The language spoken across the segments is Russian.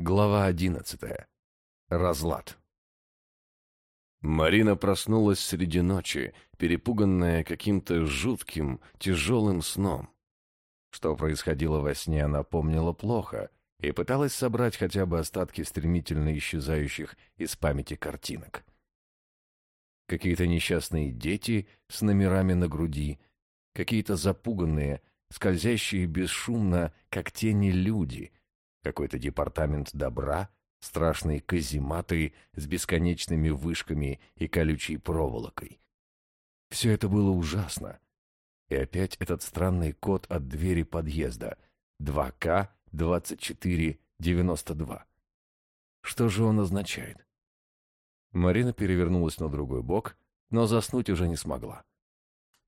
Глава одиннадцатая. Разлад. Марина проснулась среди ночи, перепуганная каким-то жутким, тяжелым сном. Что происходило во сне, она помнила плохо и пыталась собрать хотя бы остатки стремительно исчезающих из памяти картинок. Какие-то несчастные дети с номерами на груди, какие-то запуганные, скользящие бесшумно, как тени люди — какой-то департамент добра, страшные казематы с бесконечными вышками и колючей проволокой. Все это было ужасно. И опять этот странный код от двери подъезда 2К-2492. Что же он означает? Марина перевернулась на другой бок, но заснуть уже не смогла.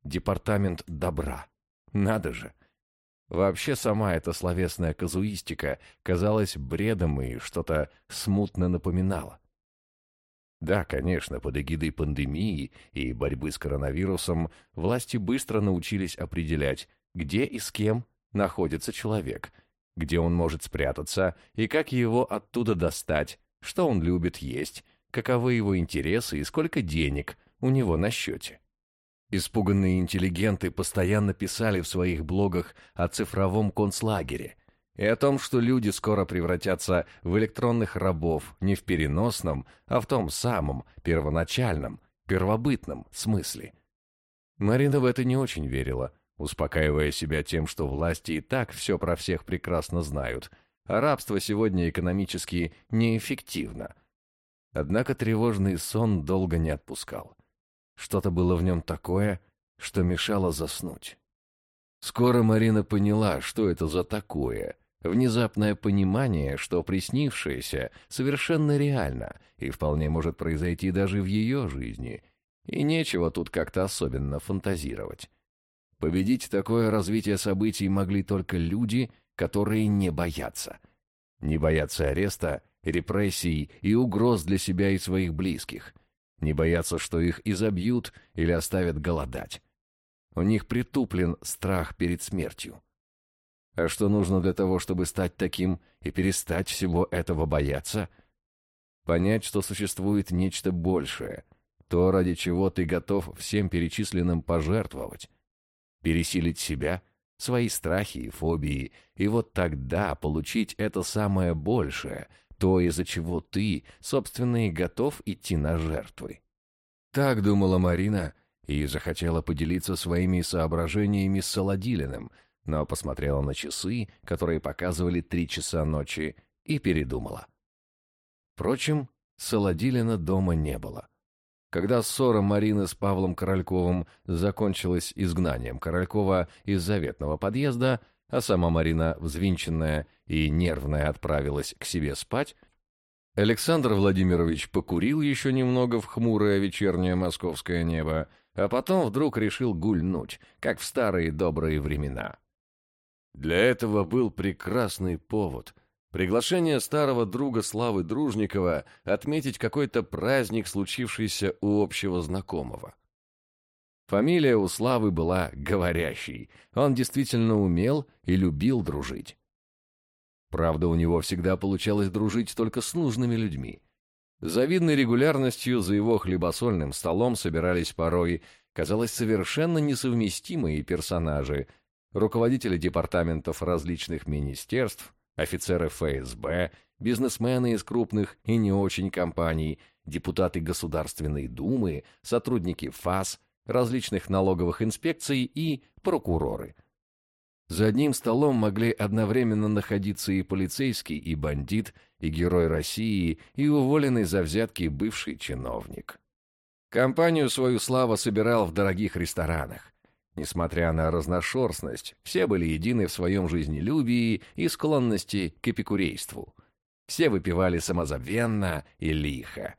Департамент добра. Надо же! Вообще сама эта словесная казуистика казалась бредом и что-то смутно напоминала. Да, конечно, под эгидой пандемии и борьбы с коронавирусом власти быстро научились определять, где и с кем находится человек, где он может спрятаться и как его оттуда достать, что он любит есть, каковы его интересы и сколько денег у него на счете. Испуганные интеллигенты постоянно писали в своих блогах о цифровом концлагере и о том, что люди скоро превратятся в электронных рабов не в переносном, а в том самом, первоначальном, первобытном смысле. Марина в это не очень верила, успокаивая себя тем, что власти и так все про всех прекрасно знают, а рабство сегодня экономически неэффективно. Однако тревожный сон долго не отпускал. Что-то было в нем такое, что мешало заснуть. Скоро Марина поняла, что это за такое. Внезапное понимание, что приснившееся совершенно реально и вполне может произойти даже в ее жизни. И нечего тут как-то особенно фантазировать. Победить такое развитие событий могли только люди, которые не боятся. Не боятся ареста, репрессий и угроз для себя и своих близких не боятся, что их изобьют или оставят голодать. У них притуплен страх перед смертью. А что нужно для того, чтобы стать таким и перестать всего этого бояться? Понять, что существует нечто большее, то, ради чего ты готов всем перечисленным пожертвовать. Пересилить себя, свои страхи и фобии, и вот тогда получить это самое большее, то, из-за чего ты, собственно, и готов идти на жертвы. Так думала Марина и захотела поделиться своими соображениями с Солодилиным, но посмотрела на часы, которые показывали три часа ночи, и передумала. Впрочем, Солодилина дома не было. Когда ссора Марины с Павлом Корольковым закончилась изгнанием Королькова из заветного подъезда, а сама Марина, взвинченная и нервная, отправилась к себе спать, Александр Владимирович покурил еще немного в хмурое вечернее московское небо, а потом вдруг решил гульнуть, как в старые добрые времена. Для этого был прекрасный повод — приглашение старого друга Славы Дружникова отметить какой-то праздник, случившийся у общего знакомого. Фамилия у Славы была говорящей. Он действительно умел и любил дружить. Правда, у него всегда получалось дружить только с нужными людьми. Завидной регулярностью за его хлебосольным столом собирались порой, казалось, совершенно несовместимые персонажи, руководители департаментов различных министерств, офицеры ФСБ, бизнесмены из крупных и не очень компаний, депутаты Государственной Думы, сотрудники ФАС – различных налоговых инспекций и прокуроры. За одним столом могли одновременно находиться и полицейский, и бандит, и герой России, и уволенный за взятки бывший чиновник. Компанию свою Слава собирал в дорогих ресторанах. Несмотря на разношерстность, все были едины в своем жизнелюбии и склонности к эпикурейству. Все выпивали самозабвенно и лихо.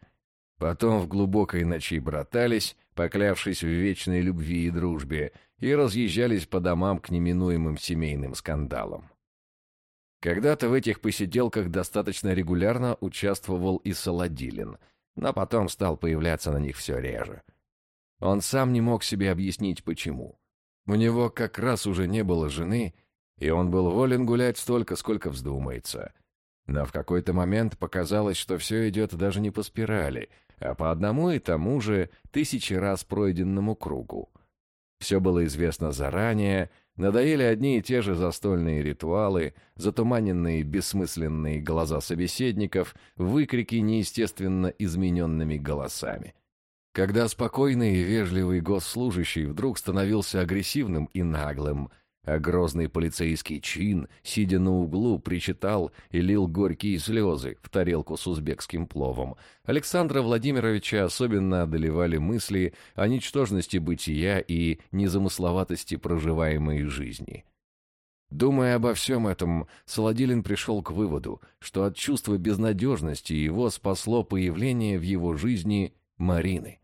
Потом в глубокой ночи братались, поклявшись в вечной любви и дружбе, и разъезжались по домам к неминуемым семейным скандалам. Когда-то в этих посиделках достаточно регулярно участвовал и Солодилин, но потом стал появляться на них все реже. Он сам не мог себе объяснить, почему. У него как раз уже не было жены, и он был волен гулять столько, сколько вздумается. Но в какой-то момент показалось, что все идет даже не по спирали, а по одному и тому же тысячи раз пройденному кругу. Все было известно заранее, надоели одни и те же застольные ритуалы, затуманенные бессмысленные глаза собеседников, выкрики неестественно измененными голосами. Когда спокойный и вежливый госслужащий вдруг становился агрессивным и наглым, а грозный полицейский чин, сидя на углу, причитал и лил горькие слезы в тарелку с узбекским пловом. Александра Владимировича особенно одолевали мысли о ничтожности бытия и незамысловатости проживаемой жизни. Думая обо всем этом, Солодилин пришел к выводу, что от чувства безнадежности его спасло появление в его жизни Марины.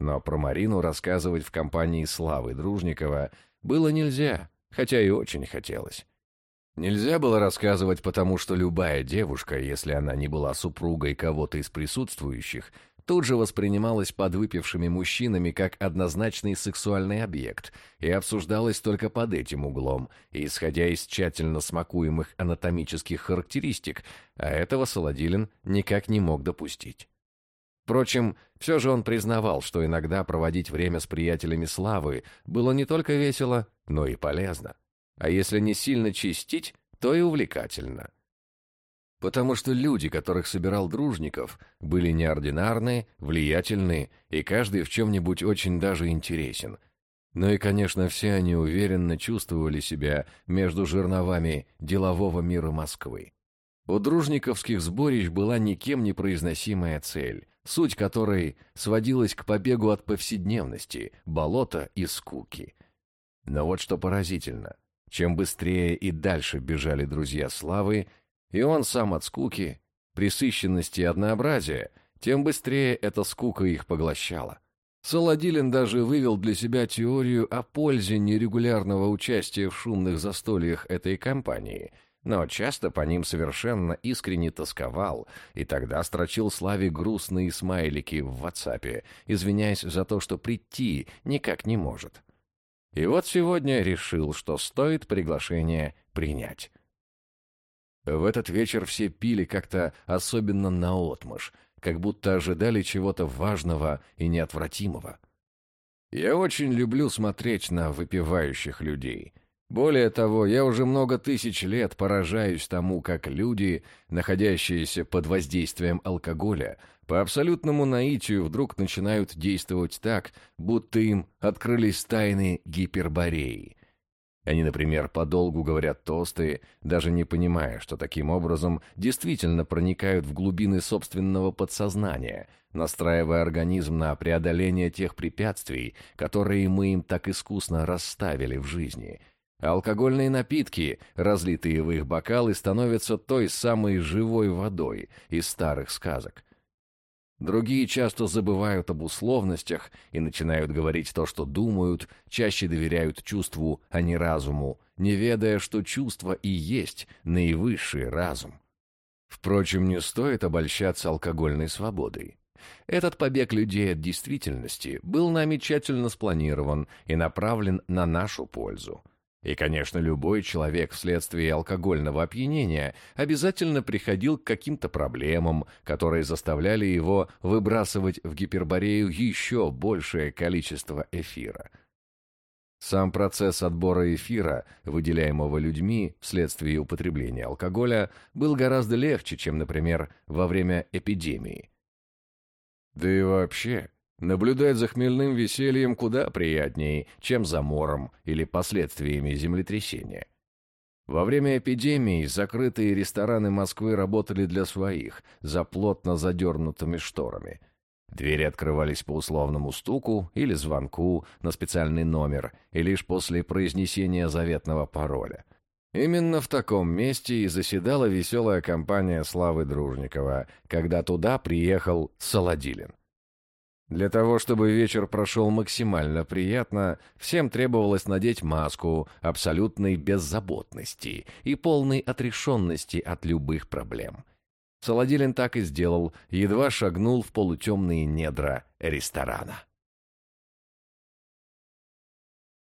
Но про Марину рассказывать в компании Славы Дружникова было нельзя, хотя и очень хотелось. Нельзя было рассказывать, потому что любая девушка, если она не была супругой кого-то из присутствующих, тут же воспринималась подвыпившими мужчинами как однозначный сексуальный объект и обсуждалась только под этим углом, исходя из тщательно смакуемых анатомических характеристик, а этого Солодилин никак не мог допустить. Впрочем, все же он признавал, что иногда проводить время с приятелями Славы было не только весело, но и полезно. А если не сильно чистить, то и увлекательно. Потому что люди, которых собирал Дружников, были неординарные, влиятельные, и каждый в чем-нибудь очень даже интересен. Ну и, конечно, все они уверенно чувствовали себя между жерновами делового мира Москвы. У дружниковских сборищ была никем не произносимая цель, суть которой сводилась к побегу от повседневности, болота и скуки. Но вот что поразительно. Чем быстрее и дальше бежали друзья Славы, и он сам от скуки, присыщенности и однообразия, тем быстрее эта скука их поглощала. Солодилин даже вывел для себя теорию о пользе нерегулярного участия в шумных застольях этой компании – но часто по ним совершенно искренне тосковал, и тогда строчил Славе грустные смайлики в WhatsApp, извиняясь за то, что прийти никак не может. И вот сегодня решил, что стоит приглашение принять. В этот вечер все пили как-то особенно наотмашь, как будто ожидали чего-то важного и неотвратимого. Я очень люблю смотреть на выпивающих людей — более того, я уже много тысяч лет поражаюсь тому, как люди, находящиеся под воздействием алкоголя, по абсолютному наитию вдруг начинают действовать так, будто им открылись тайны гипербореи. Они, например, подолгу говорят тосты, даже не понимая, что таким образом действительно проникают в глубины собственного подсознания, настраивая организм на преодоление тех препятствий, которые мы им так искусно расставили в жизни – Алкогольные напитки, разлитые в их бокалы, становятся той самой живой водой из старых сказок. Другие часто забывают об условностях и начинают говорить то, что думают, чаще доверяют чувству, а не разуму, не ведая, что чувство и есть наивысший разум. Впрочем, не стоит обольщаться алкогольной свободой. Этот побег людей от действительности был нами тщательно спланирован и направлен на нашу пользу. И, конечно, любой человек вследствие алкогольного опьянения обязательно приходил к каким-то проблемам, которые заставляли его выбрасывать в гиперборею еще большее количество эфира. Сам процесс отбора эфира, выделяемого людьми вследствие употребления алкоголя, был гораздо легче, чем, например, во время эпидемии. Да и вообще, Наблюдать за хмельным весельем куда приятнее, чем за мором или последствиями землетрясения. Во время эпидемии закрытые рестораны Москвы работали для своих, за плотно задернутыми шторами. Двери открывались по условному стуку или звонку на специальный номер, и лишь после произнесения заветного пароля. Именно в таком месте и заседала веселая компания Славы Дружникова, когда туда приехал Солодилин. Для того, чтобы вечер прошел максимально приятно, всем требовалось надеть маску абсолютной беззаботности и полной отрешенности от любых проблем. Солодилин так и сделал, едва шагнул в полутемные недра ресторана.